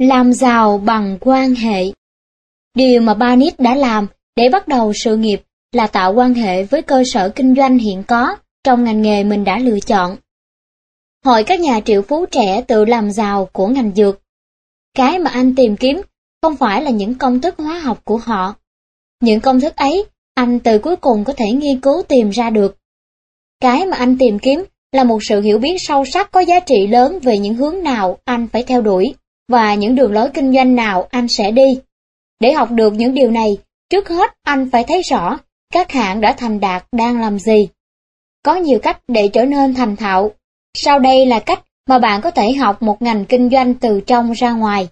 Làm giàu bằng quan hệ Điều mà Barnett đã làm để bắt đầu sự nghiệp là tạo quan hệ với cơ sở kinh doanh hiện có trong ngành nghề mình đã lựa chọn. Hội các nhà triệu phú trẻ tự làm giàu của ngành dược. Cái mà anh tìm kiếm không phải là những công thức hóa học của họ. Những công thức ấy, anh từ cuối cùng có thể nghiên cứu tìm ra được. Cái mà anh tìm kiếm là một sự hiểu biết sâu sắc có giá trị lớn về những hướng nào anh phải theo đuổi và những đường lối kinh doanh nào anh sẽ đi. Để học được những điều này, trước hết anh phải thấy rõ các hãng đã thành đạt đang làm gì. Có nhiều cách để trở nên thành thạo. Sau đây là cách mà bạn có thể học một ngành kinh doanh từ trong ra ngoài.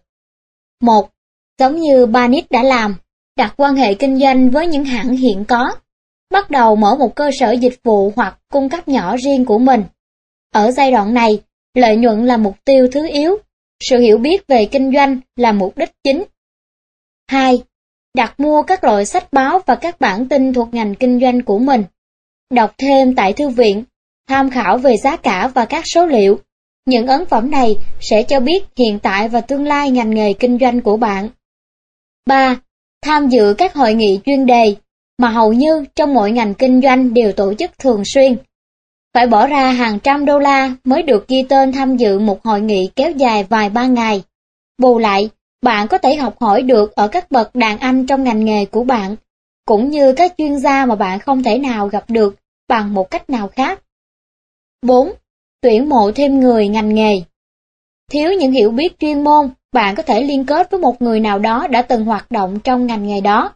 1. Giống như Banit đã làm, đặt quan hệ kinh doanh với những hãng hiện có. Bắt đầu mở một cơ sở dịch vụ hoặc cung cấp nhỏ riêng của mình. Ở giai đoạn này, lợi nhuận là mục tiêu thứ yếu, sự hiểu biết về kinh doanh là mục đích chính. 2. Đặt mua các loại sách báo và các bản tin thuộc ngành kinh doanh của mình. Đọc thêm tại thư viện, tham khảo về giá cả và các số liệu. Những ấn phẩm này sẽ cho biết hiện tại và tương lai ngành nghề kinh doanh của bạn. 3. Tham dự các hội nghị chuyên đề, mà hầu như trong mọi ngành kinh doanh đều tổ chức thường xuyên. Phải bỏ ra hàng trăm đô la mới được ghi tên tham dự một hội nghị kéo dài vài ba ngày. Bù lại, bạn có thể học hỏi được ở các bậc đàn anh trong ngành nghề của bạn, cũng như các chuyên gia mà bạn không thể nào gặp được bằng một cách nào khác. 4. Tuyển mộ thêm người ngành nghề Thiếu những hiểu biết chuyên môn, bạn có thể liên kết với một người nào đó đã từng hoạt động trong ngành nghề đó.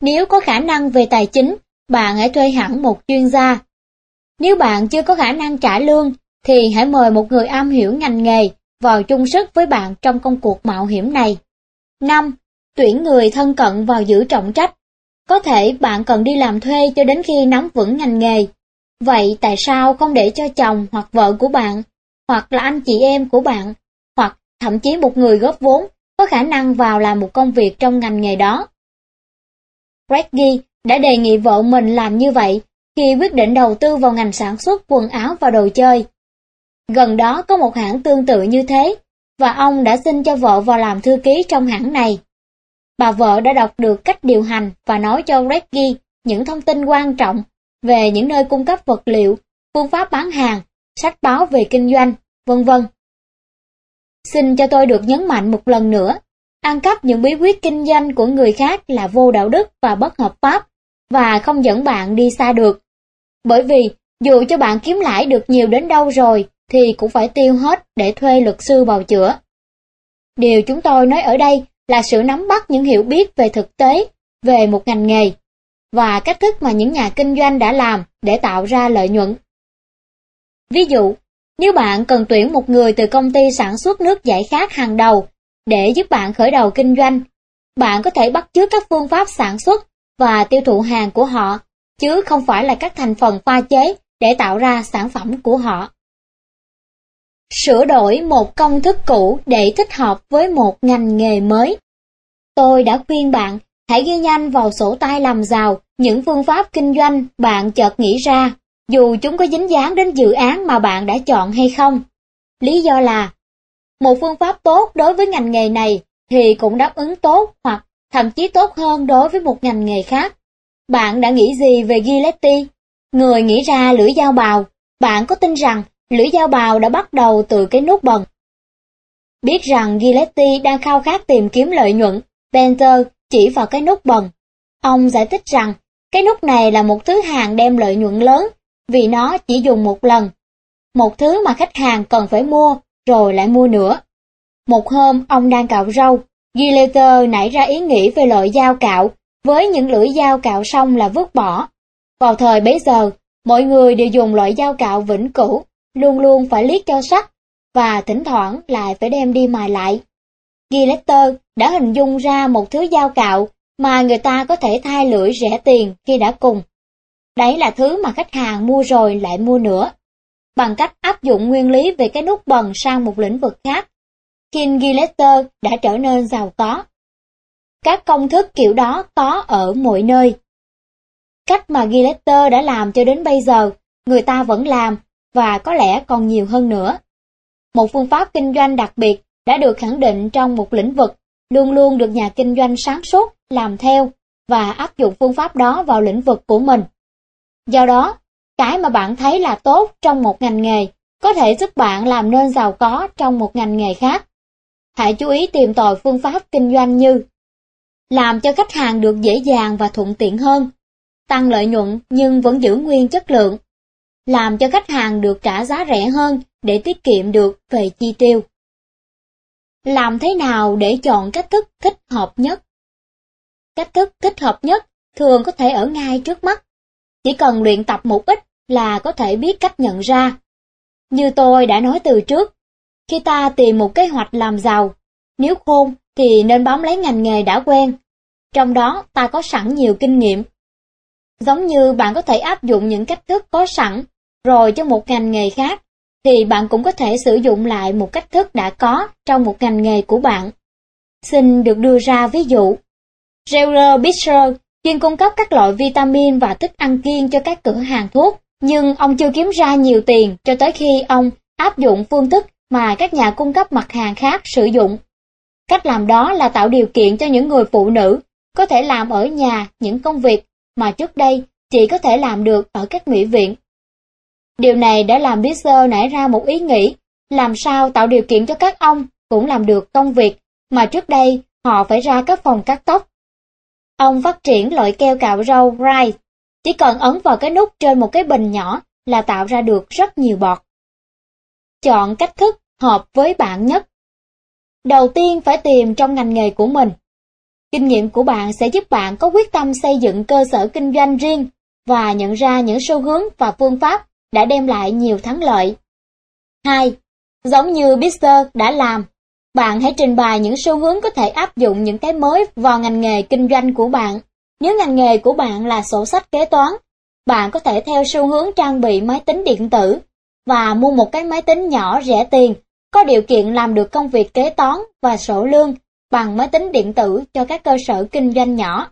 Nếu có khả năng về tài chính, bạn hãy thuê hẳn một chuyên gia. Nếu bạn chưa có khả năng trả lương, thì hãy mời một người am hiểu ngành nghề vào chung sức với bạn trong công cuộc mạo hiểm này. 5. Tuyển người thân cận vào giữ trọng trách. Có thể bạn cần đi làm thuê cho đến khi nắm vững ngành nghề. Vậy tại sao không để cho chồng hoặc vợ của bạn, hoặc là anh chị em của bạn, hoặc thậm chí một người góp vốn có khả năng vào làm một công việc trong ngành nghề đó? Reggie đã đề nghị vợ mình làm như vậy khi quyết định đầu tư vào ngành sản xuất quần áo và đồ chơi. Gần đó có một hãng tương tự như thế, và ông đã xin cho vợ vào làm thư ký trong hãng này. Bà vợ đã đọc được cách điều hành và nói cho Reggie những thông tin quan trọng về những nơi cung cấp vật liệu, phương pháp bán hàng, sách báo về kinh doanh, vân vân. Xin cho tôi được nhấn mạnh một lần nữa, ăn cắp những bí quyết kinh doanh của người khác là vô đạo đức và bất hợp pháp, và không dẫn bạn đi xa được. Bởi vì, dù cho bạn kiếm lãi được nhiều đến đâu rồi, thì cũng phải tiêu hết để thuê luật sư bào chữa. Điều chúng tôi nói ở đây là sự nắm bắt những hiểu biết về thực tế, về một ngành nghề, và cách thức mà những nhà kinh doanh đã làm để tạo ra lợi nhuận. Ví dụ, nếu bạn cần tuyển một người từ công ty sản xuất nước giải khát hàng đầu để giúp bạn khởi đầu kinh doanh, bạn có thể bắt chước các phương pháp sản xuất và tiêu thụ hàng của họ, chứ không phải là các thành phần pha chế để tạo ra sản phẩm của họ. Sửa đổi một công thức cũ để thích hợp với một ngành nghề mới. Tôi đã khuyên bạn hãy ghi nhanh vào sổ tay làm giàu những phương pháp kinh doanh bạn chợt nghĩ ra, dù chúng có dính dáng đến dự án mà bạn đã chọn hay không. Lý do là, một phương pháp tốt đối với ngành nghề này thì cũng đáp ứng tốt hoặc thậm chí tốt hơn đối với một ngành nghề khác. Bạn đã nghĩ gì về Giletti? Người nghĩ ra lưỡi dao bào, bạn có tin rằng lưỡi dao bào đã bắt đầu từ cái nút bần? Biết rằng Giletti đang khao khát tìm kiếm lợi nhuận, Benter chỉ vào cái nút bần. Ông giải thích rằng cái nút này là một thứ hàng đem lợi nhuận lớn vì nó chỉ dùng một lần. Một thứ mà khách hàng cần phải mua rồi lại mua nữa. Một hôm ông đang cạo râu, Gileter nảy ra ý nghĩ về loại dao cạo với những lưỡi dao cạo xong là vứt bỏ. Vào thời bấy giờ, mọi người đều dùng loại dao cạo vĩnh cửu, luôn luôn phải liếc cho sắc, và thỉnh thoảng lại phải đem đi mài lại. Gileter đã hình dung ra một thứ dao cạo mà người ta có thể thay lưỡi rẻ tiền khi đã cùng. Đấy là thứ mà khách hàng mua rồi lại mua nữa. Bằng cách áp dụng nguyên lý về cái nút bần sang một lĩnh vực khác, King Gileter đã trở nên giàu có. Các công thức kiểu đó có ở mọi nơi. Cách mà Gillette đã làm cho đến bây giờ, người ta vẫn làm, và có lẽ còn nhiều hơn nữa. Một phương pháp kinh doanh đặc biệt đã được khẳng định trong một lĩnh vực, luôn luôn được nhà kinh doanh sáng suốt làm theo và áp dụng phương pháp đó vào lĩnh vực của mình. Do đó, cái mà bạn thấy là tốt trong một ngành nghề có thể giúp bạn làm nên giàu có trong một ngành nghề khác. Hãy chú ý tìm tòi phương pháp kinh doanh như làm cho khách hàng được dễ dàng và thuận tiện hơn, tăng lợi nhuận nhưng vẫn giữ nguyên chất lượng, làm cho khách hàng được trả giá rẻ hơn để tiết kiệm được về chi tiêu. Làm thế nào để chọn cách thức thích hợp nhất? Cách thức thích hợp nhất thường có thể ở ngay trước mắt. Chỉ cần luyện tập một ít là có thể biết cách nhận ra. Như tôi đã nói từ trước, khi ta tìm một kế hoạch làm giàu, nếu khôn thì nên bám lấy ngành nghề đã quen. Trong đó ta có sẵn nhiều kinh nghiệm. Giống như bạn có thể áp dụng những cách thức có sẵn rồi cho một ngành nghề khác, thì bạn cũng có thể sử dụng lại một cách thức đã có trong một ngành nghề của bạn. Xin được đưa ra ví dụ. Reuler Bisher chuyên cung cấp các loại vitamin và thức ăn kiêng cho các cửa hàng thuốc, nhưng ông chưa kiếm ra nhiều tiền cho tới khi ông áp dụng phương thức mà các nhà cung cấp mặt hàng khác sử dụng. Cách làm đó là tạo điều kiện cho những người phụ nữ có thể làm ở nhà những công việc mà trước đây chỉ có thể làm được ở các mỹ viện. Điều này đã làm Bisser nảy ra một ý nghĩ, làm sao tạo điều kiện cho các ông cũng làm được công việc mà trước đây họ phải ra các phòng cắt tóc. Ông phát triển loại keo cạo râu Bright, chỉ cần ấn vào cái nút trên một cái bình nhỏ là tạo ra được rất nhiều bọt. Chọn cách thức hợp với bạn nhất. Đầu tiên phải tìm trong ngành nghề của mình. Kinh nghiệm của bạn sẽ giúp bạn có quyết tâm xây dựng cơ sở kinh doanh riêng và nhận ra những xu hướng và phương pháp đã đem lại nhiều thắng lợi. 2. Giống như Bister đã làm, bạn hãy trình bày những xu hướng có thể áp dụng những cái mới vào ngành nghề kinh doanh của bạn. Nếu ngành nghề của bạn là sổ sách kế toán, bạn có thể theo xu hướng trang bị máy tính điện tử và mua một cái máy tính nhỏ rẻ tiền, có điều kiện làm được công việc kế toán và sổ lương bằng máy tính điện tử cho các cơ sở kinh doanh nhỏ.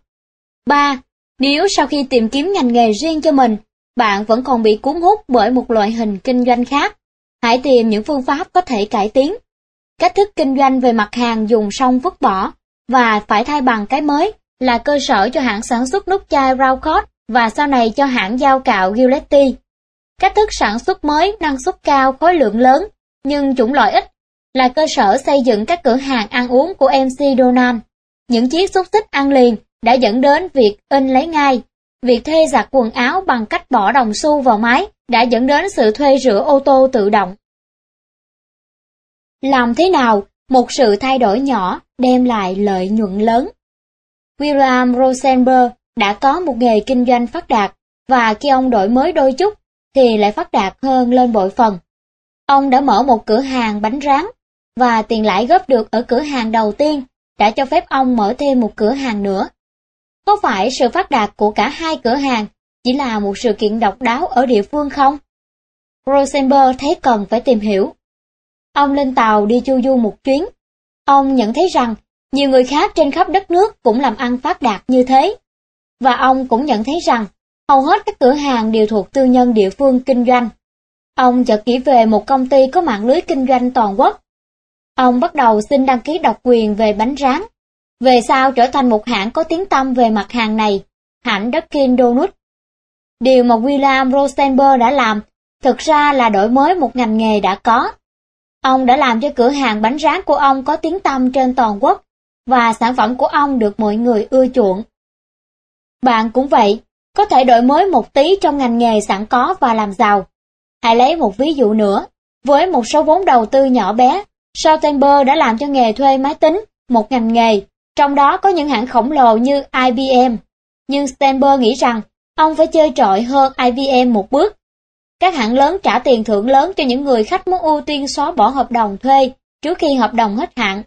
3. Nếu sau khi tìm kiếm ngành nghề riêng cho mình, bạn vẫn còn bị cuốn hút bởi một loại hình kinh doanh khác, hãy tìm những phương pháp có thể cải tiến. Cách thức kinh doanh về mặt hàng dùng xong vứt bỏ và phải thay bằng cái mới là cơ sở cho hãng sản xuất nút chai Raucott và sau này cho hãng dao cạo Gillette. Cách thức sản xuất mới năng suất cao khối lượng lớn nhưng chủng loại ít là cơ sở xây dựng các cửa hàng ăn uống của MC Donald. Những chiếc xúc xích ăn liền đã dẫn đến việc in lấy ngay. Việc thuê giặt quần áo bằng cách bỏ đồng xu vào máy đã dẫn đến sự thuê rửa ô tô tự động. Làm thế nào một sự thay đổi nhỏ đem lại lợi nhuận lớn? William Rosenberg đã có một nghề kinh doanh phát đạt và khi ông đổi mới đôi chút thì lại phát đạt hơn lên bội phần. Ông đã mở một cửa hàng bánh rán và tiền lãi góp được ở cửa hàng đầu tiên đã cho phép ông mở thêm một cửa hàng nữa. Có phải sự phát đạt của cả hai cửa hàng chỉ là một sự kiện độc đáo ở địa phương không? Rosenberg thấy cần phải tìm hiểu. Ông lên tàu đi chu du một chuyến. Ông nhận thấy rằng nhiều người khác trên khắp đất nước cũng làm ăn phát đạt như thế. Và ông cũng nhận thấy rằng hầu hết các cửa hàng đều thuộc tư nhân địa phương kinh doanh. Ông chợt nghĩ về một công ty có mạng lưới kinh doanh toàn quốc Ông bắt đầu xin đăng ký độc quyền về bánh rán. Về sau trở thành một hãng có tiếng tăm về mặt hàng này, hãng Dunkin Donuts. Điều mà William Rosenberg đã làm thực ra là đổi mới một ngành nghề đã có. Ông đã làm cho cửa hàng bánh rán của ông có tiếng tăm trên toàn quốc và sản phẩm của ông được mọi người ưa chuộng. Bạn cũng vậy, có thể đổi mới một tí trong ngành nghề sẵn có và làm giàu. Hãy lấy một ví dụ nữa, với một số vốn đầu tư nhỏ bé, Stoltenberg đã làm cho nghề thuê máy tính một ngành nghề, trong đó có những hãng khổng lồ như IBM. Nhưng Stoltenberg nghĩ rằng ông phải chơi trội hơn IBM một bước. Các hãng lớn trả tiền thưởng lớn cho những người khách muốn ưu tiên xóa bỏ hợp đồng thuê trước khi hợp đồng hết hạn.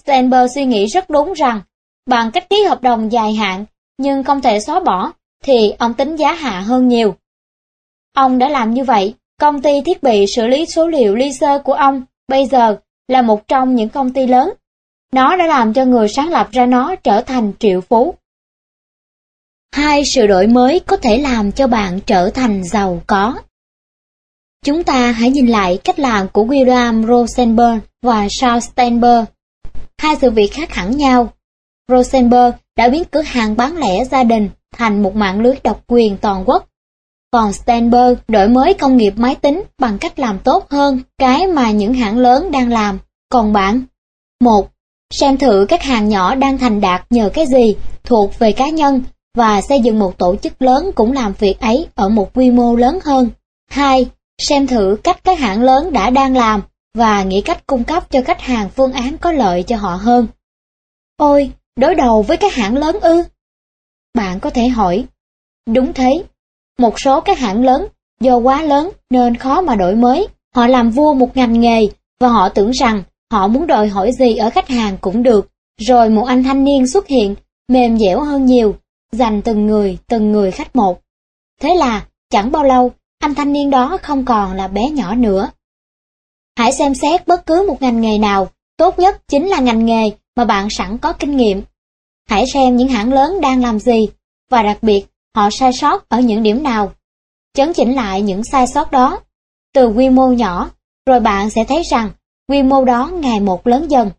Stoltenberg suy nghĩ rất đúng rằng bằng cách ký hợp đồng dài hạn nhưng không thể xóa bỏ thì ông tính giá hạ hơn nhiều. Ông đã làm như vậy, công ty thiết bị xử lý số liệu laser của ông bây giờ là một trong những công ty lớn. Nó đã làm cho người sáng lập ra nó trở thành triệu phú. Hai sự đổi mới có thể làm cho bạn trở thành giàu có. Chúng ta hãy nhìn lại cách làm của William Rosenberg và Charles Steinberg. Hai sự việc khác hẳn nhau. Rosenberg đã biến cửa hàng bán lẻ gia đình thành một mạng lưới độc quyền toàn quốc. Còn Steinberg đổi mới công nghiệp máy tính bằng cách làm tốt hơn cái mà những hãng lớn đang làm. Còn bạn? một Xem thử các hàng nhỏ đang thành đạt nhờ cái gì thuộc về cá nhân và xây dựng một tổ chức lớn cũng làm việc ấy ở một quy mô lớn hơn. 2. Xem thử cách các hãng lớn đã đang làm và nghĩ cách cung cấp cho khách hàng phương án có lợi cho họ hơn. Ôi, đối đầu với các hãng lớn ư? Bạn có thể hỏi. Đúng thế. Một số các hãng lớn, do quá lớn nên khó mà đổi mới. Họ làm vua một ngành nghề và họ tưởng rằng họ muốn đòi hỏi gì ở khách hàng cũng được. Rồi một anh thanh niên xuất hiện, mềm dẻo hơn nhiều, dành từng người, từng người khách một. Thế là, chẳng bao lâu, anh thanh niên đó không còn là bé nhỏ nữa. Hãy xem xét bất cứ một ngành nghề nào, tốt nhất chính là ngành nghề mà bạn sẵn có kinh nghiệm. Hãy xem những hãng lớn đang làm gì, và đặc biệt họ sai sót ở những điểm nào. Chấn chỉnh lại những sai sót đó, từ quy mô nhỏ, rồi bạn sẽ thấy rằng quy mô đó ngày một lớn dần.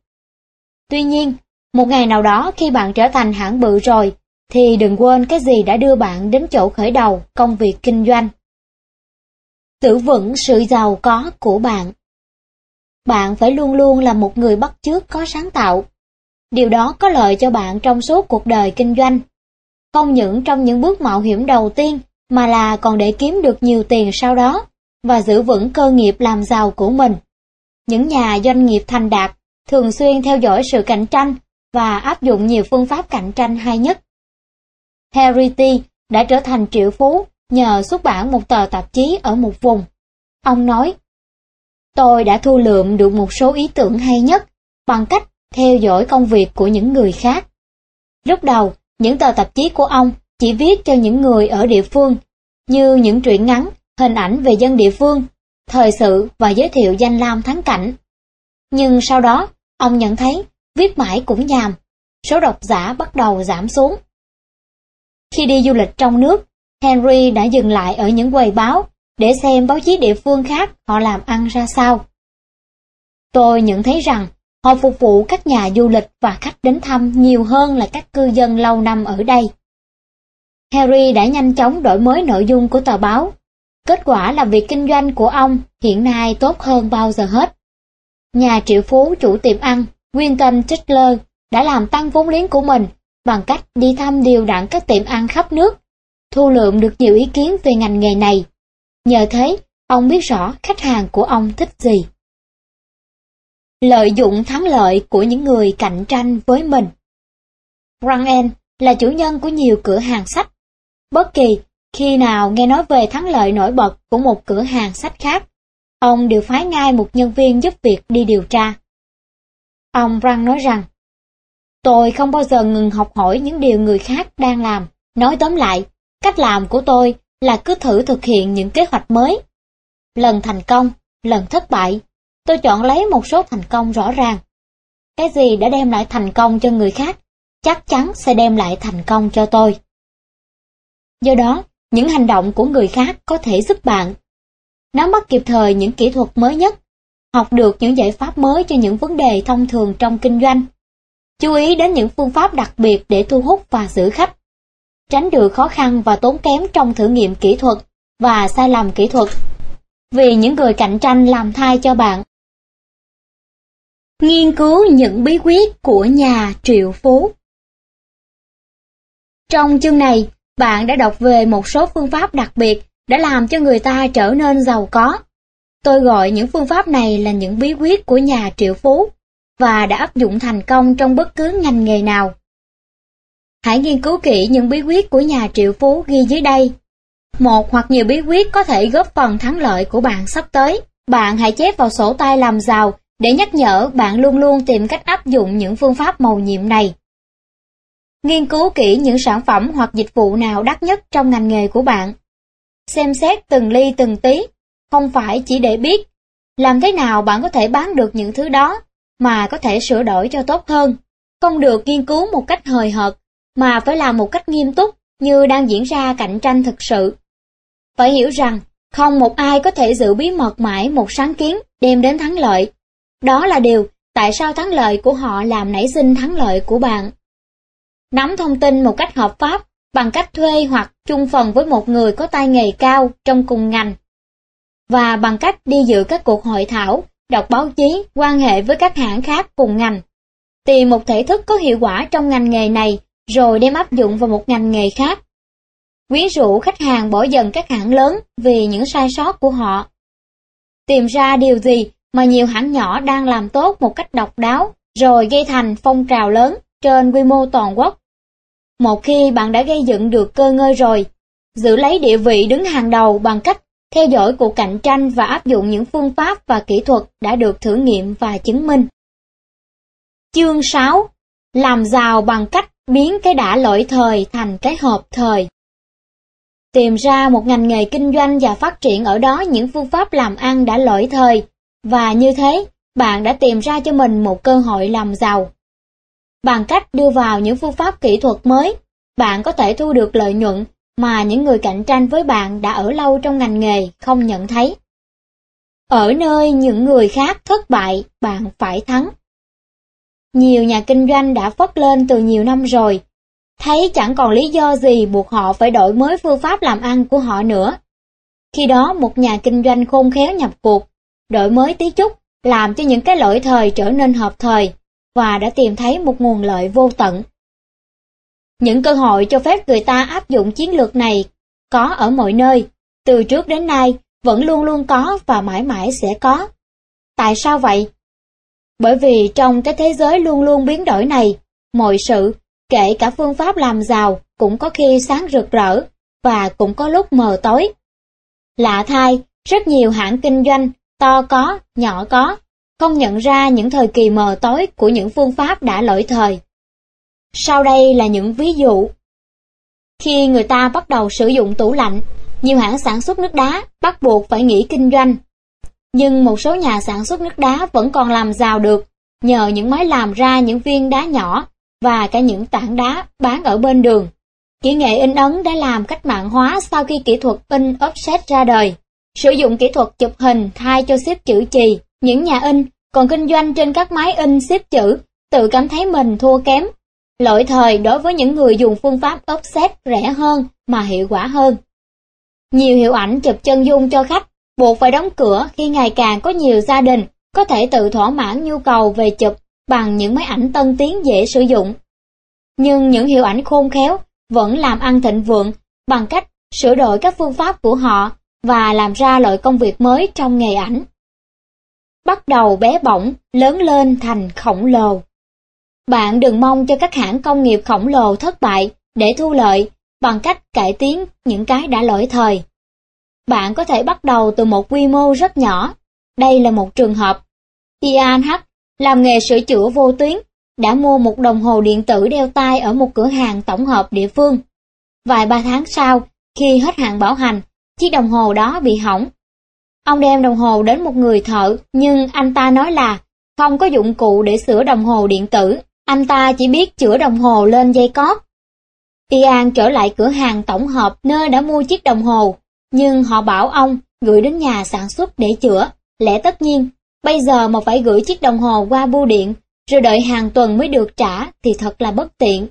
Tuy nhiên, một ngày nào đó khi bạn trở thành hãng bự rồi, thì đừng quên cái gì đã đưa bạn đến chỗ khởi đầu công việc kinh doanh. Giữ vững sự giàu có của bạn Bạn phải luôn luôn là một người bắt chước có sáng tạo. Điều đó có lợi cho bạn trong suốt cuộc đời kinh doanh. Không những trong những bước mạo hiểm đầu tiên, mà là còn để kiếm được nhiều tiền sau đó, và giữ vững cơ nghiệp làm giàu của mình. Những nhà doanh nghiệp thành đạt thường xuyên theo dõi sự cạnh tranh và áp dụng nhiều phương pháp cạnh tranh hay nhất. Harry T đã trở thành triệu phú nhờ xuất bản một tờ tạp chí ở một vùng. Ông nói, Tôi đã thu lượm được một số ý tưởng hay nhất bằng cách theo dõi công việc của những người khác. Lúc đầu, những tờ tạp chí của ông chỉ viết cho những người ở địa phương, như những truyện ngắn, hình ảnh về dân địa phương, thời sự và giới thiệu danh lam thắng cảnh. Nhưng sau đó, ông nhận thấy viết mãi cũng nhàm, số độc giả bắt đầu giảm xuống. Khi đi du lịch trong nước, Henry đã dừng lại ở những quầy báo để xem báo chí địa phương khác họ làm ăn ra sao. Tôi nhận thấy rằng họ phục vụ các nhà du lịch và khách đến thăm nhiều hơn là các cư dân lâu năm ở đây. Harry đã nhanh chóng đổi mới nội dung của tờ báo. Kết quả là việc kinh doanh của ông hiện nay tốt hơn bao giờ hết. Nhà triệu phú chủ tiệm ăn Winton Chandler đã làm tăng vốn liếng của mình bằng cách đi thăm điều đặn các tiệm ăn khắp nước, thu lượm được nhiều ý kiến về ngành nghề này. Nhờ thế, ông biết rõ khách hàng của ông thích gì. Lợi dụng thắng lợi của những người cạnh tranh với mình Rangel là chủ nhân của nhiều cửa hàng sách. Bất kỳ khi nào nghe nói về thắng lợi nổi bật của một cửa hàng sách khác, ông đều phái ngay một nhân viên giúp việc đi điều tra. Ông Răng nói rằng, Tôi không bao giờ ngừng học hỏi những điều người khác đang làm. Nói tóm lại, cách làm của tôi là cứ thử thực hiện những kế hoạch mới. Lần thành công, lần thất bại, tôi chọn lấy một số thành công rõ ràng. Cái gì đã đem lại thành công cho người khác, chắc chắn sẽ đem lại thành công cho tôi. Do đó, những hành động của người khác có thể giúp bạn nắm bắt kịp thời những kỹ thuật mới nhất, học được những giải pháp mới cho những vấn đề thông thường trong kinh doanh Chú ý đến những phương pháp đặc biệt để thu hút và giữ khách. Tránh được khó khăn và tốn kém trong thử nghiệm kỹ thuật và sai lầm kỹ thuật. Vì những người cạnh tranh làm thai cho bạn. Nghiên cứu những bí quyết của nhà triệu phú Trong chương này, bạn đã đọc về một số phương pháp đặc biệt đã làm cho người ta trở nên giàu có. Tôi gọi những phương pháp này là những bí quyết của nhà triệu phú và đã áp dụng thành công trong bất cứ ngành nghề nào. Hãy nghiên cứu kỹ những bí quyết của nhà triệu phú ghi dưới đây. Một hoặc nhiều bí quyết có thể góp phần thắng lợi của bạn sắp tới. Bạn hãy chép vào sổ tay làm giàu để nhắc nhở bạn luôn luôn tìm cách áp dụng những phương pháp màu nhiệm này. Nghiên cứu kỹ những sản phẩm hoặc dịch vụ nào đắt nhất trong ngành nghề của bạn. Xem xét từng ly từng tí, không phải chỉ để biết. Làm thế nào bạn có thể bán được những thứ đó mà có thể sửa đổi cho tốt hơn. Không được nghiên cứu một cách hời hợt, mà phải làm một cách nghiêm túc như đang diễn ra cạnh tranh thực sự. Phải hiểu rằng, Không một ai có thể giữ bí mật mãi một sáng kiến đem đến thắng lợi. Đó là điều tại sao thắng lợi của họ làm nảy sinh thắng lợi của bạn. Nắm thông tin một cách hợp pháp bằng cách thuê hoặc chung phần với một người có tay nghề cao trong cùng ngành. Và bằng cách đi dự các cuộc hội thảo, đọc báo chí, quan hệ với các hãng khác cùng ngành. Tìm một thể thức có hiệu quả trong ngành nghề này rồi đem áp dụng vào một ngành nghề khác. Quyến rũ khách hàng bỏ dần các hãng lớn vì những sai sót của họ. Tìm ra điều gì mà nhiều hãng nhỏ đang làm tốt một cách độc đáo, rồi gây thành phong trào lớn trên quy mô toàn quốc. Một khi bạn đã gây dựng được cơ ngơi rồi, giữ lấy địa vị đứng hàng đầu bằng cách theo dõi cuộc cạnh tranh và áp dụng những phương pháp và kỹ thuật đã được thử nghiệm và chứng minh. Chương 6 Làm giàu bằng cách biến cái đã lỗi thời thành cái hợp thời. Tìm ra một ngành nghề kinh doanh và phát triển ở đó những phương pháp làm ăn đã lỗi thời, và như thế, bạn đã tìm ra cho mình một cơ hội làm giàu. Bằng cách đưa vào những phương pháp kỹ thuật mới, bạn có thể thu được lợi nhuận mà những người cạnh tranh với bạn đã ở lâu trong ngành nghề không nhận thấy. Ở nơi những người khác thất bại, bạn phải thắng. Nhiều nhà kinh doanh đã phất lên từ nhiều năm rồi, thấy chẳng còn lý do gì buộc họ phải đổi mới phương pháp làm ăn của họ nữa. Khi đó một nhà kinh doanh khôn khéo nhập cuộc, đổi mới tí chút, làm cho những cái lỗi thời trở nên hợp thời, và đã tìm thấy một nguồn lợi vô tận. Những cơ hội cho phép người ta áp dụng chiến lược này có ở mọi nơi, từ trước đến nay vẫn luôn luôn có và mãi mãi sẽ có. Tại sao vậy? Bởi vì trong cái thế giới luôn luôn biến đổi này, mọi sự, kể cả phương pháp làm giàu, cũng có khi sáng rực rỡ, và cũng có lúc mờ tối. Lạ thay, rất nhiều hãng kinh doanh, to có, nhỏ có, không nhận ra những thời kỳ mờ tối của những phương pháp đã lỗi thời. Sau đây là những ví dụ. Khi người ta bắt đầu sử dụng tủ lạnh, nhiều hãng sản xuất nước đá bắt buộc phải nghỉ kinh doanh. Nhưng một số nhà sản xuất nước đá vẫn còn làm giàu được nhờ những máy làm ra những viên đá nhỏ và cả những tảng đá bán ở bên đường. Kỹ nghệ in ấn đã làm cách mạng hóa sau khi kỹ thuật in offset ra đời. Sử dụng kỹ thuật chụp hình thay cho xếp chữ chì, những nhà in còn kinh doanh trên các máy in xếp chữ tự cảm thấy mình thua kém Lỗi thời đối với những người dùng phương pháp offset rẻ hơn mà hiệu quả hơn. Nhiều hiệu ảnh chụp chân dung cho khách buộc phải đóng cửa khi ngày càng có nhiều gia đình có thể tự thỏa mãn nhu cầu về chụp bằng những máy ảnh tân tiến dễ sử dụng. Nhưng những hiệu ảnh khôn khéo vẫn làm ăn thịnh vượng bằng cách sửa đổi các phương pháp của họ và làm ra loại công việc mới trong nghề ảnh. Bắt đầu bé bỏng, lớn lên thành khổng lồ. Bạn đừng mong cho các hãng công nghiệp khổng lồ thất bại để thu lợi bằng cách cải tiến những cái đã lỗi thời. Bạn có thể bắt đầu từ một quy mô rất nhỏ. Đây là một trường hợp. IANH H. làm nghề sửa chữa vô tuyến, đã mua một đồng hồ điện tử đeo tay ở một cửa hàng tổng hợp địa phương. Vài ba tháng sau, khi hết hạn bảo hành, chiếc đồng hồ đó bị hỏng. Ông đem đồng hồ đến một người thợ, nhưng anh ta nói là không có dụng cụ để sửa đồng hồ điện tử. Anh ta chỉ biết chữa đồng hồ lên dây cót. Ian trở lại cửa hàng tổng hợp nơi đã mua chiếc đồng hồ, nhưng họ bảo ông gửi đến nhà sản xuất để chữa. Lẽ tất nhiên, bây giờ mà phải gửi chiếc đồng hồ qua bưu điện, rồi đợi hàng tuần mới được trả thì thật là bất tiện.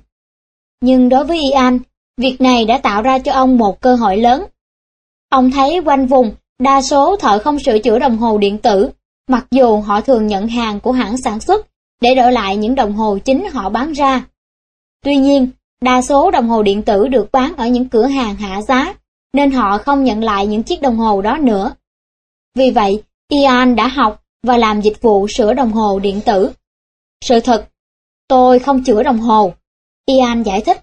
Nhưng đối với Ian, việc này đã tạo ra cho ông một cơ hội lớn. Ông thấy quanh vùng, đa số thợ không sửa chữa đồng hồ điện tử, mặc dù họ thường nhận hàng của hãng sản xuất để đổi lại những đồng hồ chính họ bán ra. Tuy nhiên, đa số đồng hồ điện tử được bán ở những cửa hàng hạ giá, nên họ không nhận lại những chiếc đồng hồ đó nữa. Vì vậy, Ian đã học và làm dịch vụ sửa đồng hồ điện tử. Sự thật, tôi không chữa đồng hồ, Ian giải thích.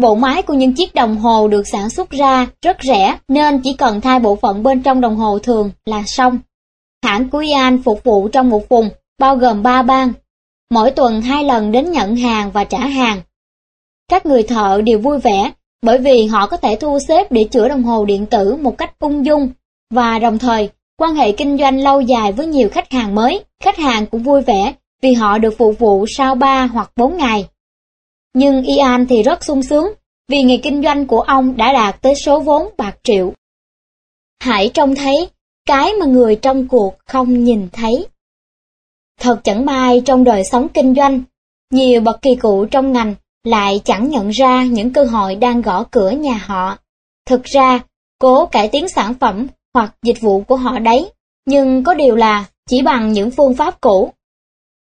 Bộ máy của những chiếc đồng hồ được sản xuất ra rất rẻ nên chỉ cần thay bộ phận bên trong đồng hồ thường là xong. Hãng của Ian phục vụ trong một vùng bao gồm 3 bang, mỗi tuần hai lần đến nhận hàng và trả hàng. Các người thợ đều vui vẻ bởi vì họ có thể thu xếp để chữa đồng hồ điện tử một cách ung dung và đồng thời quan hệ kinh doanh lâu dài với nhiều khách hàng mới. Khách hàng cũng vui vẻ vì họ được phục vụ sau 3 hoặc 4 ngày. Nhưng Ian thì rất sung sướng vì nghề kinh doanh của ông đã đạt tới số vốn bạc triệu. Hãy trông thấy cái mà người trong cuộc không nhìn thấy. Thật chẳng may trong đời sống kinh doanh, nhiều bậc kỳ cụ trong ngành lại chẳng nhận ra những cơ hội đang gõ cửa nhà họ. Thực ra, cố cải tiến sản phẩm hoặc dịch vụ của họ đấy, nhưng có điều là chỉ bằng những phương pháp cũ.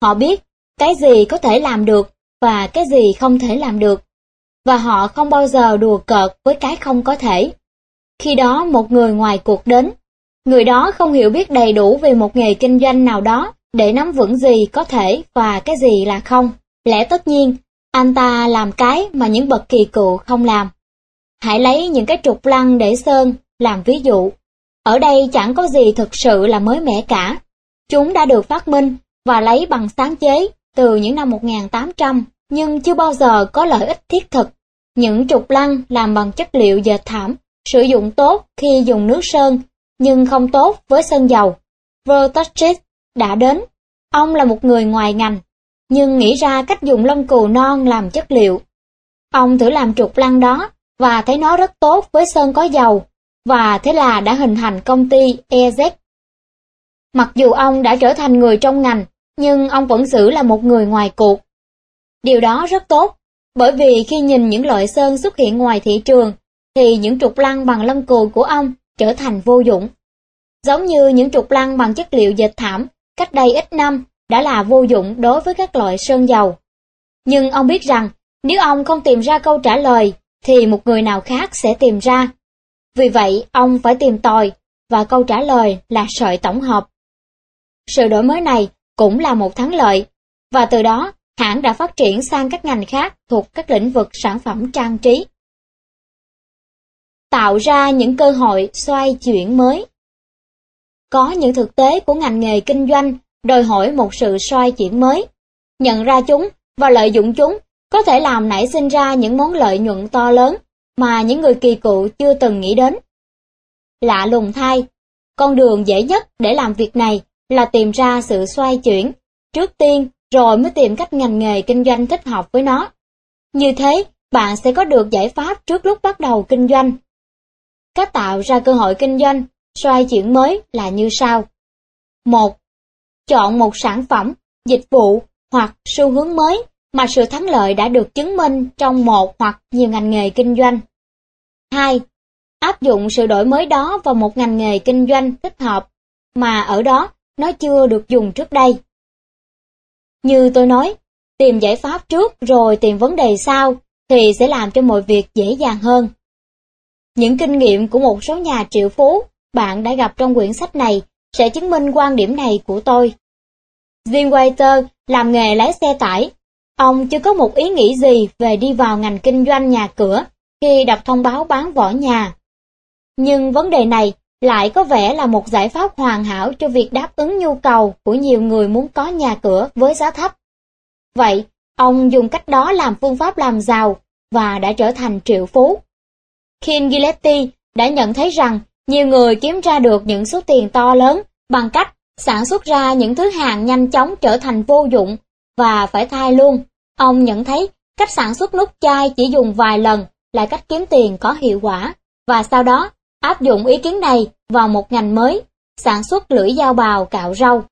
Họ biết cái gì có thể làm được và cái gì không thể làm được, và họ không bao giờ đùa cợt với cái không có thể. Khi đó một người ngoài cuộc đến, người đó không hiểu biết đầy đủ về một nghề kinh doanh nào đó để nắm vững gì có thể và cái gì là không. Lẽ tất nhiên, anh ta làm cái mà những bậc kỳ cựu không làm. Hãy lấy những cái trục lăng để sơn làm ví dụ. Ở đây chẳng có gì thực sự là mới mẻ cả. Chúng đã được phát minh và lấy bằng sáng chế từ những năm 1800, nhưng chưa bao giờ có lợi ích thiết thực. Những trục lăng làm bằng chất liệu dệt thảm, sử dụng tốt khi dùng nước sơn, nhưng không tốt với sơn dầu. Vertachit đã đến. Ông là một người ngoài ngành, nhưng nghĩ ra cách dùng lông cừu non làm chất liệu. Ông thử làm trục lăng đó và thấy nó rất tốt với sơn có dầu, và thế là đã hình thành công ty EZ. Mặc dù ông đã trở thành người trong ngành, nhưng ông vẫn giữ là một người ngoài cuộc. Điều đó rất tốt, bởi vì khi nhìn những loại sơn xuất hiện ngoài thị trường, thì những trục lăng bằng lông cừu của ông trở thành vô dụng. Giống như những trục lăng bằng chất liệu dệt thảm, cách đây ít năm đã là vô dụng đối với các loại sơn dầu. Nhưng ông biết rằng, nếu ông không tìm ra câu trả lời, thì một người nào khác sẽ tìm ra. Vì vậy, ông phải tìm tòi, và câu trả lời là sợi tổng hợp. Sự đổi mới này cũng là một thắng lợi, và từ đó hãng đã phát triển sang các ngành khác thuộc các lĩnh vực sản phẩm trang trí. Tạo ra những cơ hội xoay chuyển mới Có những thực tế của ngành nghề kinh doanh đòi hỏi một sự xoay chuyển mới. Nhận ra chúng và lợi dụng chúng có thể làm nảy sinh ra những món lợi nhuận to lớn mà những người kỳ cựu chưa từng nghĩ đến. Lạ lùng thay, con đường dễ nhất để làm việc này là tìm ra sự xoay chuyển, trước tiên rồi mới tìm cách ngành nghề kinh doanh thích hợp với nó. Như thế, bạn sẽ có được giải pháp trước lúc bắt đầu kinh doanh. Cách tạo ra cơ hội kinh doanh, xoay chuyển mới là như sau. 1. Chọn một sản phẩm, dịch vụ hoặc xu hướng mới mà sự thắng lợi đã được chứng minh trong một hoặc nhiều ngành nghề kinh doanh. 2. Áp dụng sự đổi mới đó vào một ngành nghề kinh doanh thích hợp mà ở đó nó chưa được dùng trước đây. Như tôi nói, tìm giải pháp trước rồi tìm vấn đề sau thì sẽ làm cho mọi việc dễ dàng hơn. Những kinh nghiệm của một số nhà triệu phú bạn đã gặp trong quyển sách này sẽ chứng minh quan điểm này của tôi. Jim Waiter làm nghề lái xe tải. Ông chưa có một ý nghĩ gì về đi vào ngành kinh doanh nhà cửa khi đọc thông báo bán vỏ nhà. Nhưng vấn đề này lại có vẻ là một giải pháp hoàn hảo cho việc đáp ứng nhu cầu của nhiều người muốn có nhà cửa với giá thấp. Vậy, ông dùng cách đó làm phương pháp làm giàu và đã trở thành triệu phú. King Gillespie đã nhận thấy rằng nhiều người kiếm ra được những số tiền to lớn bằng cách sản xuất ra những thứ hàng nhanh chóng trở thành vô dụng và phải thay luôn. Ông nhận thấy cách sản xuất nút chai chỉ dùng vài lần là cách kiếm tiền có hiệu quả và sau đó áp dụng ý kiến này vào một ngành mới, sản xuất lưỡi dao bào cạo rau.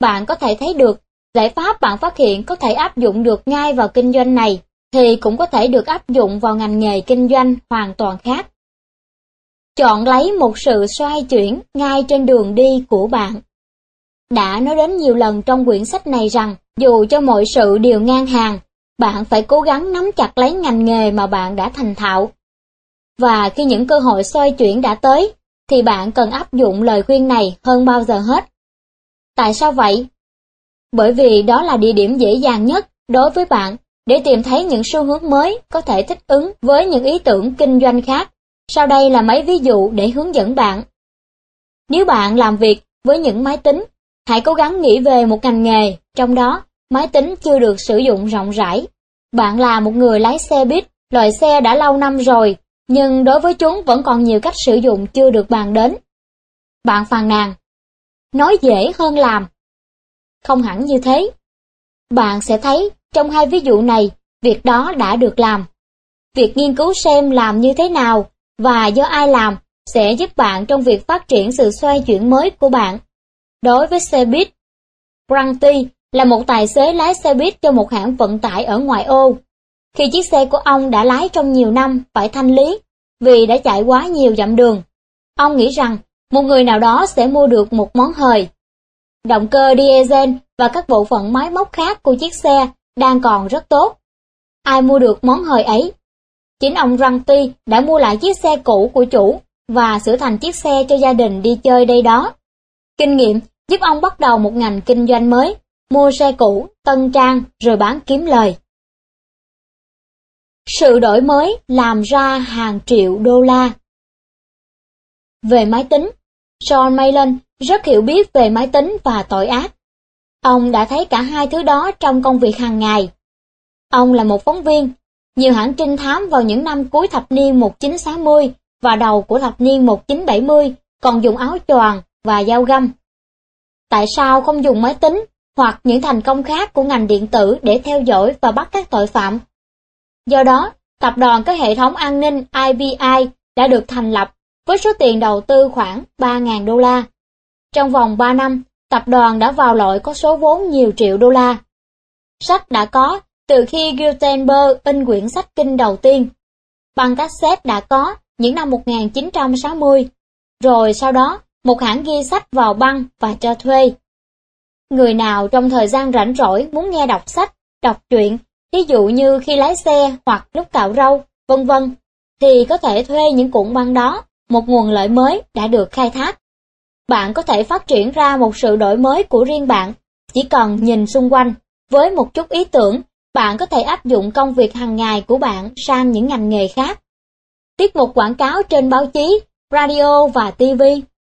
Bạn có thể thấy được, giải pháp bạn phát hiện có thể áp dụng được ngay vào kinh doanh này, thì cũng có thể được áp dụng vào ngành nghề kinh doanh hoàn toàn khác. Chọn lấy một sự xoay chuyển ngay trên đường đi của bạn. Đã nói đến nhiều lần trong quyển sách này rằng, dù cho mọi sự đều ngang hàng, bạn phải cố gắng nắm chặt lấy ngành nghề mà bạn đã thành thạo. Và khi những cơ hội xoay chuyển đã tới, thì bạn cần áp dụng lời khuyên này hơn bao giờ hết. Tại sao vậy? Bởi vì đó là địa điểm dễ dàng nhất đối với bạn để tìm thấy những xu hướng mới có thể thích ứng với những ý tưởng kinh doanh khác. Sau đây là mấy ví dụ để hướng dẫn bạn. Nếu bạn làm việc với những máy tính, hãy cố gắng nghĩ về một ngành nghề, trong đó máy tính chưa được sử dụng rộng rãi. Bạn là một người lái xe buýt, loại xe đã lâu năm rồi, nhưng đối với chúng vẫn còn nhiều cách sử dụng chưa được bàn đến. Bạn phàn nàn, nói dễ hơn làm. Không hẳn như thế. Bạn sẽ thấy trong hai ví dụ này, việc đó đã được làm. Việc nghiên cứu xem làm như thế nào và do ai làm sẽ giúp bạn trong việc phát triển sự xoay chuyển mới của bạn. Đối với xe buýt, Branty là một tài xế lái xe buýt cho một hãng vận tải ở ngoại ô. Khi chiếc xe của ông đã lái trong nhiều năm phải thanh lý vì đã chạy quá nhiều dặm đường. Ông nghĩ rằng một người nào đó sẽ mua được một món hời. Động cơ diesel và các bộ phận máy móc khác của chiếc xe đang còn rất tốt. Ai mua được món hời ấy? Chính ông Ranty đã mua lại chiếc xe cũ của chủ và sửa thành chiếc xe cho gia đình đi chơi đây đó. Kinh nghiệm giúp ông bắt đầu một ngành kinh doanh mới, mua xe cũ, tân trang rồi bán kiếm lời. Sự đổi mới làm ra hàng triệu đô la. Về máy tính, John Maylen rất hiểu biết về máy tính và tội ác. Ông đã thấy cả hai thứ đó trong công việc hàng ngày. Ông là một phóng viên, nhiều hãng trinh thám vào những năm cuối thập niên 1960 và đầu của thập niên 1970 còn dùng áo choàng và dao găm. Tại sao không dùng máy tính hoặc những thành công khác của ngành điện tử để theo dõi và bắt các tội phạm? Do đó, tập đoàn có hệ thống an ninh IBI đã được thành lập với số tiền đầu tư khoảng 3.000 đô la. Trong vòng 3 năm, tập đoàn đã vào loại có số vốn nhiều triệu đô la. Sách đã có từ khi Gutenberg in quyển sách kinh đầu tiên. Băng cassette đã có những năm 1960, rồi sau đó một hãng ghi sách vào băng và cho thuê. Người nào trong thời gian rảnh rỗi muốn nghe đọc sách, đọc truyện, ví dụ như khi lái xe hoặc lúc cạo râu, vân vân, thì có thể thuê những cuộn băng đó, một nguồn lợi mới đã được khai thác. Bạn có thể phát triển ra một sự đổi mới của riêng bạn, chỉ cần nhìn xung quanh. Với một chút ý tưởng, bạn có thể áp dụng công việc hàng ngày của bạn sang những ngành nghề khác. Tiết mục quảng cáo trên báo chí, radio và TV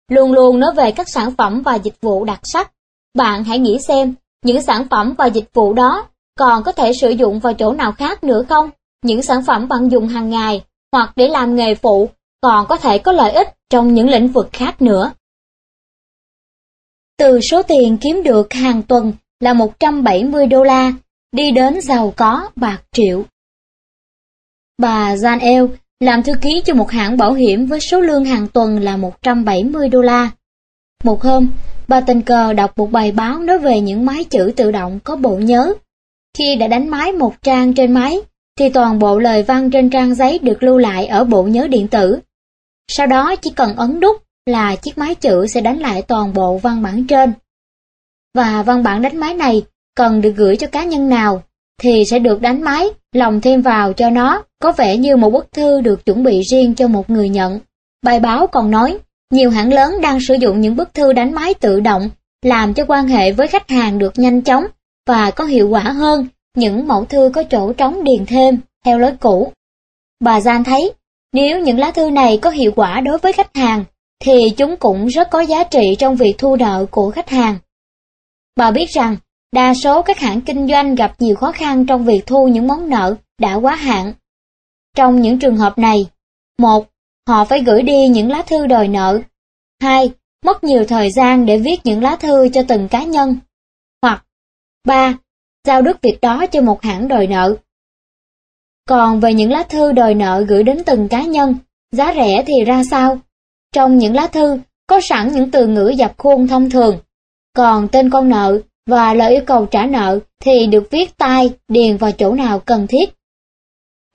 luôn luôn nói về các sản phẩm và dịch vụ đặc sắc. Bạn hãy nghĩ xem, những sản phẩm và dịch vụ đó còn có thể sử dụng vào chỗ nào khác nữa không? Những sản phẩm bạn dùng hàng ngày hoặc để làm nghề phụ còn có thể có lợi ích trong những lĩnh vực khác nữa. Từ số tiền kiếm được hàng tuần là 170 đô la, đi đến giàu có bạc triệu. Bà Jan El làm thư ký cho một hãng bảo hiểm với số lương hàng tuần là 170 đô la. Một hôm, bà tình cờ đọc một bài báo nói về những máy chữ tự động có bộ nhớ. Khi đã đánh máy một trang trên máy, thì toàn bộ lời văn trên trang giấy được lưu lại ở bộ nhớ điện tử. Sau đó chỉ cần ấn đúc là chiếc máy chữ sẽ đánh lại toàn bộ văn bản trên. Và văn bản đánh máy này cần được gửi cho cá nhân nào thì sẽ được đánh máy, lòng thêm vào cho nó, có vẻ như một bức thư được chuẩn bị riêng cho một người nhận. Bài báo còn nói, nhiều hãng lớn đang sử dụng những bức thư đánh máy tự động, làm cho quan hệ với khách hàng được nhanh chóng và có hiệu quả hơn những mẫu thư có chỗ trống điền thêm, theo lối cũ. Bà Giang thấy, nếu những lá thư này có hiệu quả đối với khách hàng, thì chúng cũng rất có giá trị trong việc thu nợ của khách hàng. Bà biết rằng, Đa số các hãng kinh doanh gặp nhiều khó khăn trong việc thu những món nợ đã quá hạn. Trong những trường hợp này, một, Họ phải gửi đi những lá thư đòi nợ. hai, Mất nhiều thời gian để viết những lá thư cho từng cá nhân. Hoặc ba, Giao đứt việc đó cho một hãng đòi nợ. Còn về những lá thư đòi nợ gửi đến từng cá nhân, giá rẻ thì ra sao? Trong những lá thư, có sẵn những từ ngữ dập khuôn thông thường, còn tên con nợ và lời yêu cầu trả nợ thì được viết tay điền vào chỗ nào cần thiết.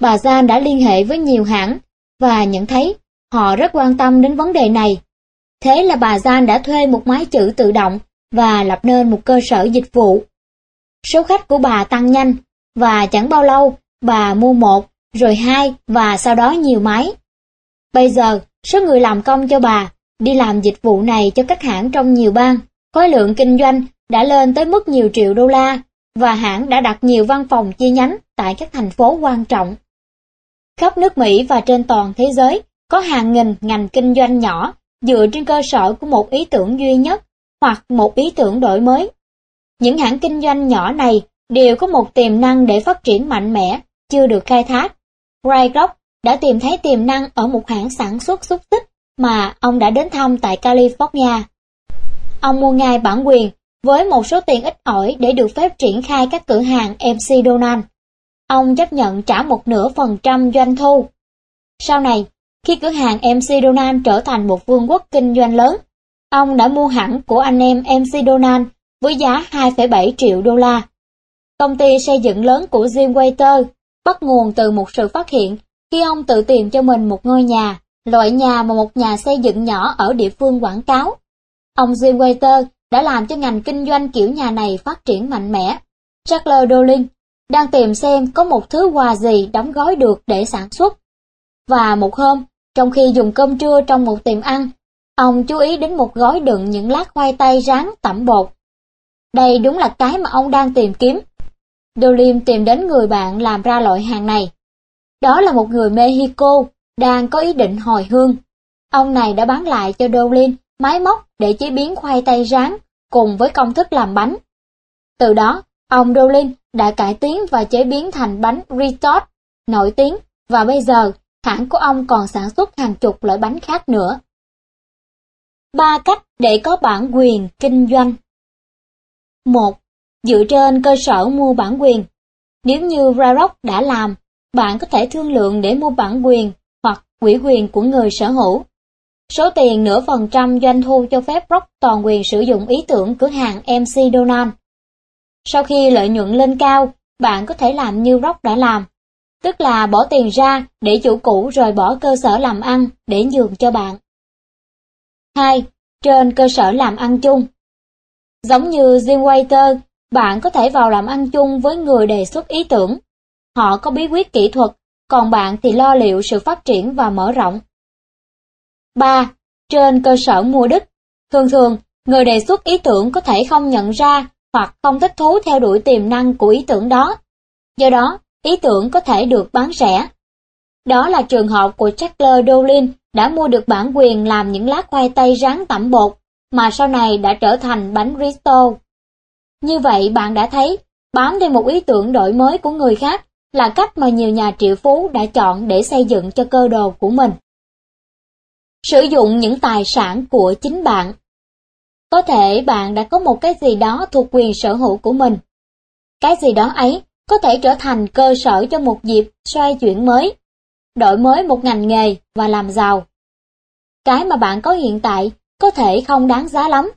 Bà Gian đã liên hệ với nhiều hãng và nhận thấy họ rất quan tâm đến vấn đề này. Thế là bà Gian đã thuê một máy chữ tự động và lập nên một cơ sở dịch vụ. Số khách của bà tăng nhanh và chẳng bao lâu bà mua một, rồi hai và sau đó nhiều máy. Bây giờ, số người làm công cho bà đi làm dịch vụ này cho các hãng trong nhiều bang, khối lượng kinh doanh đã lên tới mức nhiều triệu đô la, và hãng đã đặt nhiều văn phòng chi nhánh tại các thành phố quan trọng. Khắp nước Mỹ và trên toàn thế giới, có hàng nghìn ngành kinh doanh nhỏ dựa trên cơ sở của một ý tưởng duy nhất hoặc một ý tưởng đổi mới. Những hãng kinh doanh nhỏ này đều có một tiềm năng để phát triển mạnh mẽ, chưa được khai thác. Ray Kroc đã tìm thấy tiềm năng ở một hãng sản xuất xúc xích mà ông đã đến thăm tại California. Ông mua ngay bản quyền với một số tiền ít ỏi để được phép triển khai các cửa hàng MC Donald. Ông chấp nhận trả một nửa phần trăm doanh thu. Sau này, Khi cửa hàng MC Donald trở thành một vương quốc kinh doanh lớn, ông đã mua hẳn của anh em MC Donald với giá 2,7 triệu đô la. Công ty xây dựng lớn của Jim Waiter bắt nguồn từ một sự phát hiện khi ông tự tìm cho mình một ngôi nhà, loại nhà mà một nhà xây dựng nhỏ ở địa phương quảng cáo. Ông Jim Waiter đã làm cho ngành kinh doanh kiểu nhà này phát triển mạnh mẽ. Charles Dolin đang tìm xem có một thứ quà gì đóng gói được để sản xuất. Và một hôm, trong khi dùng cơm trưa trong một tiệm ăn, ông chú ý đến một gói đựng những lát khoai tây rán tẩm bột. Đây đúng là cái mà ông đang tìm kiếm. Dolim tìm đến người bạn làm ra loại hàng này. Đó là một người Mexico đang có ý định hồi hương. Ông này đã bán lại cho Dolin máy móc để chế biến khoai tây rán cùng với công thức làm bánh. Từ đó, ông Dolin đã cải tiến và chế biến thành bánh Ritot nổi tiếng và bây giờ hãng của ông còn sản xuất hàng chục loại bánh khác nữa. Ba cách để có bản quyền kinh doanh 1. Dựa trên cơ sở mua bản quyền. Nếu như Rarock đã làm, bạn có thể thương lượng để mua bản quyền hoặc quỹ quyền của người sở hữu. Số tiền nửa phần trăm doanh thu cho phép Rock toàn quyền sử dụng ý tưởng cửa hàng MC Donald. Sau khi lợi nhuận lên cao, bạn có thể làm như Rock đã làm, tức là bỏ tiền ra để chủ cũ rồi bỏ cơ sở làm ăn để nhường cho bạn. 2. Trên cơ sở làm ăn chung Giống như Jim Waiter, bạn có thể vào làm ăn chung với người đề xuất ý tưởng. Họ có bí quyết kỹ thuật, còn bạn thì lo liệu sự phát triển và mở rộng. 3. Trên cơ sở mua đích, thường thường, người đề xuất ý tưởng có thể không nhận ra hoặc không thích thú theo đuổi tiềm năng của ý tưởng đó. Do đó, ý tưởng có thể được bán rẻ. Đó là trường hợp của Charles Dolin đã mua được bản quyền làm những lá khoai tây rán tẩm bột, mà sau này đã trở thành bánh Risto. Như vậy bạn đã thấy, bám theo một ý tưởng đổi mới của người khác là cách mà nhiều nhà triệu phú đã chọn để xây dựng cho cơ đồ của mình. Sử dụng những tài sản của chính bạn Có thể bạn đã có một cái gì đó thuộc quyền sở hữu của mình. Cái gì đó ấy có thể trở thành cơ sở cho một dịp xoay chuyển mới, đổi mới một ngành nghề và làm giàu. Cái mà bạn có hiện tại có thể không đáng giá lắm,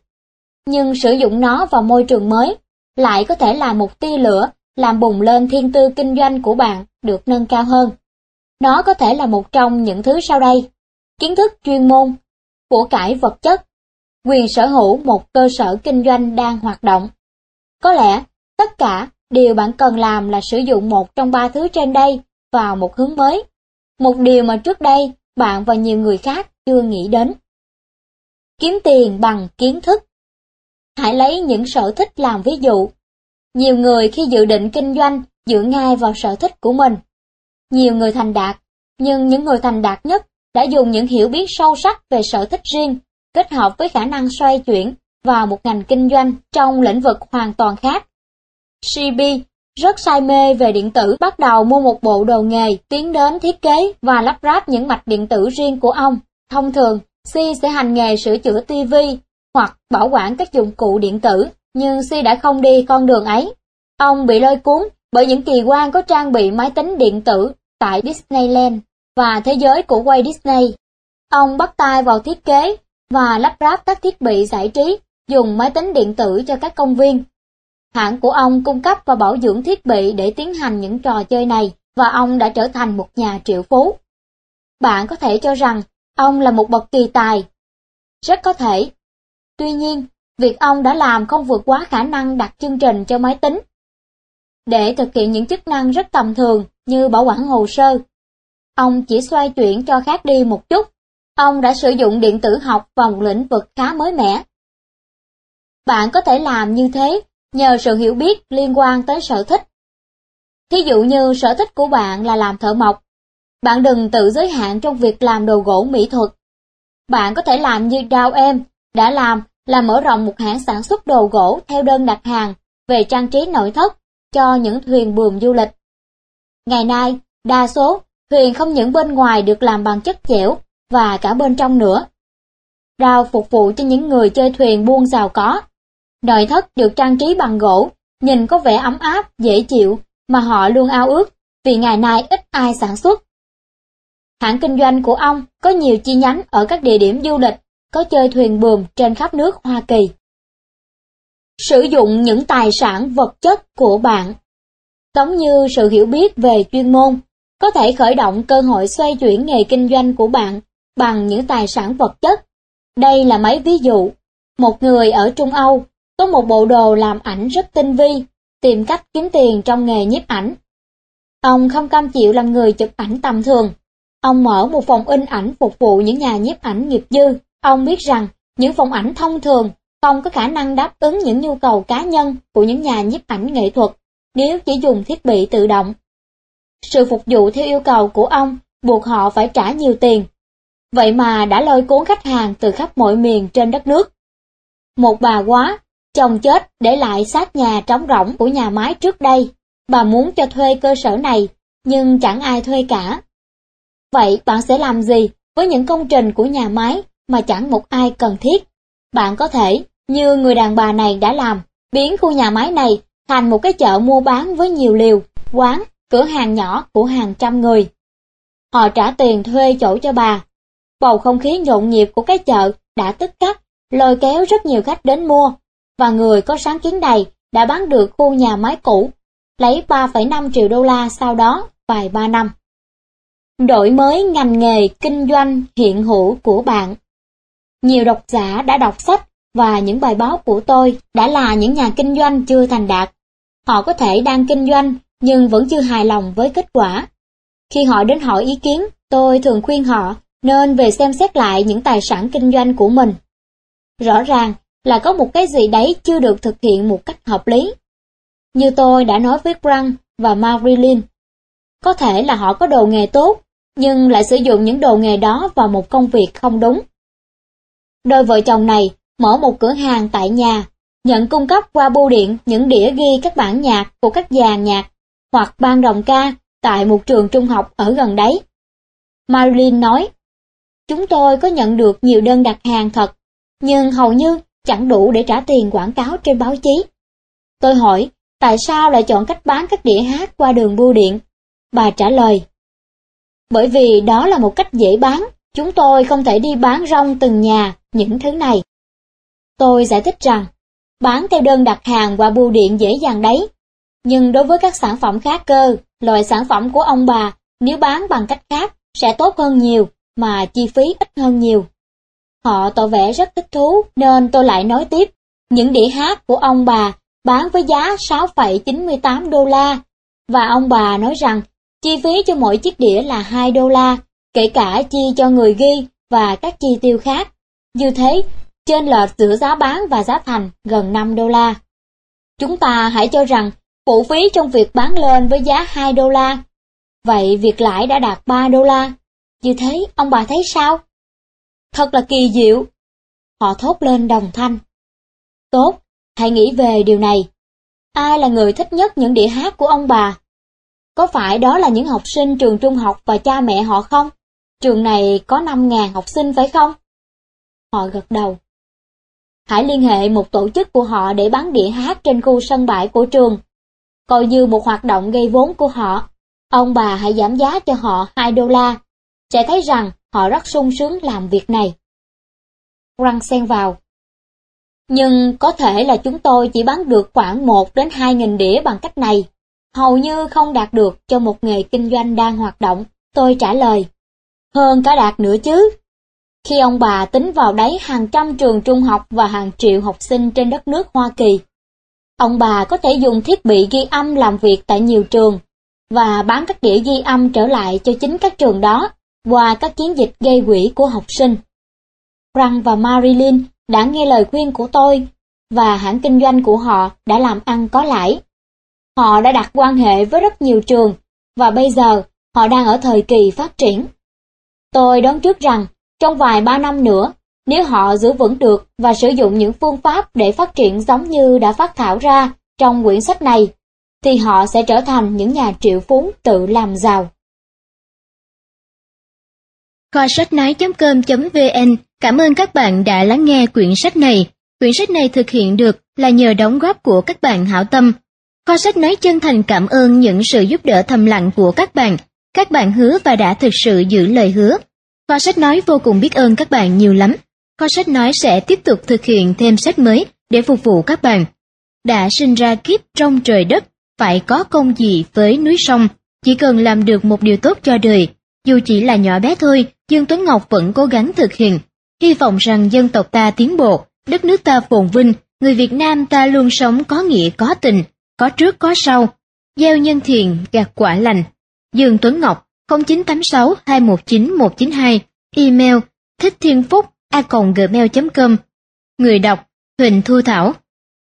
nhưng sử dụng nó vào môi trường mới lại có thể là một tia lửa làm bùng lên thiên tư kinh doanh của bạn được nâng cao hơn. Nó có thể là một trong những thứ sau đây. Kiến thức chuyên môn, của cải vật chất, quyền sở hữu một cơ sở kinh doanh đang hoạt động. Có lẽ, tất cả điều bạn cần làm là sử dụng một trong ba thứ trên đây vào một hướng mới. Một điều mà trước đây bạn và nhiều người khác chưa nghĩ đến. Kiếm tiền bằng kiến thức. Hãy lấy những sở thích làm ví dụ. Nhiều người khi dự định kinh doanh dựa ngay vào sở thích của mình. Nhiều người thành đạt, nhưng những người thành đạt nhất đã dùng những hiểu biết sâu sắc về sở thích riêng, kết hợp với khả năng xoay chuyển vào một ngành kinh doanh trong lĩnh vực hoàn toàn khác. CB rất say mê về điện tử bắt đầu mua một bộ đồ nghề, tiến đến thiết kế và lắp ráp những mạch điện tử riêng của ông. Thông thường, Si sẽ hành nghề sửa chữa TV hoặc bảo quản các dụng cụ điện tử, nhưng Si đã không đi con đường ấy. Ông bị lôi cuốn bởi những kỳ quan có trang bị máy tính điện tử tại Disneyland và thế giới của Walt Disney. Ông bắt tay vào thiết kế và lắp ráp các thiết bị giải trí dùng máy tính điện tử cho các công viên. Hãng của ông cung cấp và bảo dưỡng thiết bị để tiến hành những trò chơi này và ông đã trở thành một nhà triệu phú. Bạn có thể cho rằng Ông là một bậc kỳ tài. Rất có thể. Tuy nhiên, việc ông đã làm không vượt quá khả năng đặt chương trình cho máy tính. Để thực hiện những chức năng rất tầm thường như bảo quản hồ sơ, ông chỉ xoay chuyển cho khác đi một chút. Ông đã sử dụng điện tử học vào một lĩnh vực khá mới mẻ. Bạn có thể làm như thế nhờ sự hiểu biết liên quan tới sở thích. Thí dụ như sở thích của bạn là làm thợ mộc, bạn đừng tự giới hạn trong việc làm đồ gỗ mỹ thuật. Bạn có thể làm như Dow em đã làm là mở rộng một hãng sản xuất đồ gỗ theo đơn đặt hàng về trang trí nội thất cho những thuyền buồm du lịch. Ngày nay, đa số thuyền không những bên ngoài được làm bằng chất dẻo và cả bên trong nữa. Rào phục vụ cho những người chơi thuyền buôn giàu có. Nội thất được trang trí bằng gỗ, nhìn có vẻ ấm áp, dễ chịu mà họ luôn ao ước vì ngày nay ít ai sản xuất. Hãng kinh doanh của ông có nhiều chi nhánh ở các địa điểm du lịch, có chơi thuyền buồm trên khắp nước Hoa Kỳ. Sử dụng những tài sản vật chất của bạn Giống như sự hiểu biết về chuyên môn, có thể khởi động cơ hội xoay chuyển nghề kinh doanh của bạn bằng những tài sản vật chất. Đây là mấy ví dụ. Một người ở Trung Âu có một bộ đồ làm ảnh rất tinh vi, tìm cách kiếm tiền trong nghề nhiếp ảnh. Ông không cam chịu làm người chụp ảnh tầm thường. Ông mở một phòng in ảnh phục vụ những nhà nhiếp ảnh nghiệp dư. Ông biết rằng những phòng ảnh thông thường không có khả năng đáp ứng những nhu cầu cá nhân của những nhà nhiếp ảnh nghệ thuật nếu chỉ dùng thiết bị tự động. Sự phục vụ theo yêu cầu của ông buộc họ phải trả nhiều tiền. Vậy mà đã lôi cuốn khách hàng từ khắp mọi miền trên đất nước. Một bà quá, chồng chết để lại sát nhà trống rỗng của nhà máy trước đây. Bà muốn cho thuê cơ sở này, nhưng chẳng ai thuê cả. Vậy bạn sẽ làm gì với những công trình của nhà máy mà chẳng một ai cần thiết? Bạn có thể, như người đàn bà này đã làm, biến khu nhà máy này thành một cái chợ mua bán với nhiều liều, quán, cửa hàng nhỏ của hàng trăm người. Họ trả tiền thuê chỗ cho bà. Bầu không khí nhộn nhịp của cái chợ đã tức cắt, lôi kéo rất nhiều khách đến mua, và người có sáng kiến này đã bán được khu nhà máy cũ, lấy 3,5 triệu đô la sau đó vài ba năm. Đổi mới ngành nghề kinh doanh hiện hữu của bạn Nhiều độc giả đã đọc sách và những bài báo của tôi đã là những nhà kinh doanh chưa thành đạt. Họ có thể đang kinh doanh nhưng vẫn chưa hài lòng với kết quả. Khi họ đến hỏi ý kiến, tôi thường khuyên họ nên về xem xét lại những tài sản kinh doanh của mình. Rõ ràng là có một cái gì đấy chưa được thực hiện một cách hợp lý. Như tôi đã nói với Grant và Marilyn, có thể là họ có đồ nghề tốt, nhưng lại sử dụng những đồ nghề đó vào một công việc không đúng. Đôi vợ chồng này mở một cửa hàng tại nhà, nhận cung cấp qua bưu điện những đĩa ghi các bản nhạc của các dàn nhạc hoặc ban đồng ca tại một trường trung học ở gần đấy. Marilyn nói, chúng tôi có nhận được nhiều đơn đặt hàng thật, nhưng hầu như chẳng đủ để trả tiền quảng cáo trên báo chí. Tôi hỏi, tại sao lại chọn cách bán các đĩa hát qua đường bưu điện? Bà trả lời, bởi vì đó là một cách dễ bán, chúng tôi không thể đi bán rong từng nhà những thứ này. Tôi giải thích rằng, bán theo đơn đặt hàng qua bưu điện dễ dàng đấy, nhưng đối với các sản phẩm khác cơ, loại sản phẩm của ông bà, nếu bán bằng cách khác, sẽ tốt hơn nhiều, mà chi phí ít hơn nhiều. Họ tỏ vẻ rất thích thú, nên tôi lại nói tiếp. Những đĩa hát của ông bà bán với giá 6,98 đô la, và ông bà nói rằng chi phí cho mỗi chiếc đĩa là 2 đô la, kể cả chi cho người ghi và các chi tiêu khác. Như thế, trên lệch giữa giá bán và giá thành gần 5 đô la. Chúng ta hãy cho rằng phụ phí trong việc bán lên với giá 2 đô la. Vậy việc lãi đã đạt 3 đô la. Như thế, ông bà thấy sao? Thật là kỳ diệu. Họ thốt lên đồng thanh. Tốt, hãy nghĩ về điều này. Ai là người thích nhất những đĩa hát của ông bà? Có phải đó là những học sinh trường trung học và cha mẹ họ không? Trường này có 5.000 học sinh phải không? Họ gật đầu. Hãy liên hệ một tổ chức của họ để bán đĩa hát trên khu sân bãi của trường. Coi như một hoạt động gây vốn của họ. Ông bà hãy giảm giá cho họ 2 đô la. Sẽ thấy rằng họ rất sung sướng làm việc này. Răng xen vào. Nhưng có thể là chúng tôi chỉ bán được khoảng 1 đến 2 nghìn đĩa bằng cách này. Hầu như không đạt được cho một nghề kinh doanh đang hoạt động. Tôi trả lời. Hơn cả đạt nữa chứ. Khi ông bà tính vào đấy hàng trăm trường trung học và hàng triệu học sinh trên đất nước Hoa Kỳ, ông bà có thể dùng thiết bị ghi âm làm việc tại nhiều trường và bán các đĩa ghi âm trở lại cho chính các trường đó qua các chiến dịch gây quỹ của học sinh. Frank và Marilyn đã nghe lời khuyên của tôi và hãng kinh doanh của họ đã làm ăn có lãi. Họ đã đặt quan hệ với rất nhiều trường và bây giờ họ đang ở thời kỳ phát triển. Tôi đoán trước rằng trong vài ba năm nữa, nếu họ giữ vững được và sử dụng những phương pháp để phát triển giống như đã phát thảo ra trong quyển sách này, thì họ sẽ trở thành những nhà triệu phú tự làm giàu. Kho sách nói.com.vn cảm ơn các bạn đã lắng nghe quyển sách này. Quyển sách này thực hiện được là nhờ đóng góp của các bạn hảo tâm. Kho sách nói chân thành cảm ơn những sự giúp đỡ thầm lặng của các bạn Các bạn hứa và đã thực sự giữ lời hứa. Kho sách nói vô cùng biết ơn các bạn nhiều lắm. Kho sách nói sẽ tiếp tục thực hiện thêm sách mới để phục vụ các bạn. Đã sinh ra kiếp trong trời đất, phải có công gì với núi sông, chỉ cần làm được một điều tốt cho đời, dù chỉ là nhỏ bé thôi, Dương Tuấn Ngọc vẫn cố gắng thực hiện. Hy vọng rằng dân tộc ta tiến bộ, đất nước ta phồn vinh, người Việt Nam ta luôn sống có nghĩa có tình, có trước có sau, gieo nhân thiện gặt quả lành. Dương Tuấn Ngọc 0986 219 192 Email thích thiên phúc a gmail.com Người đọc Huỳnh Thu Thảo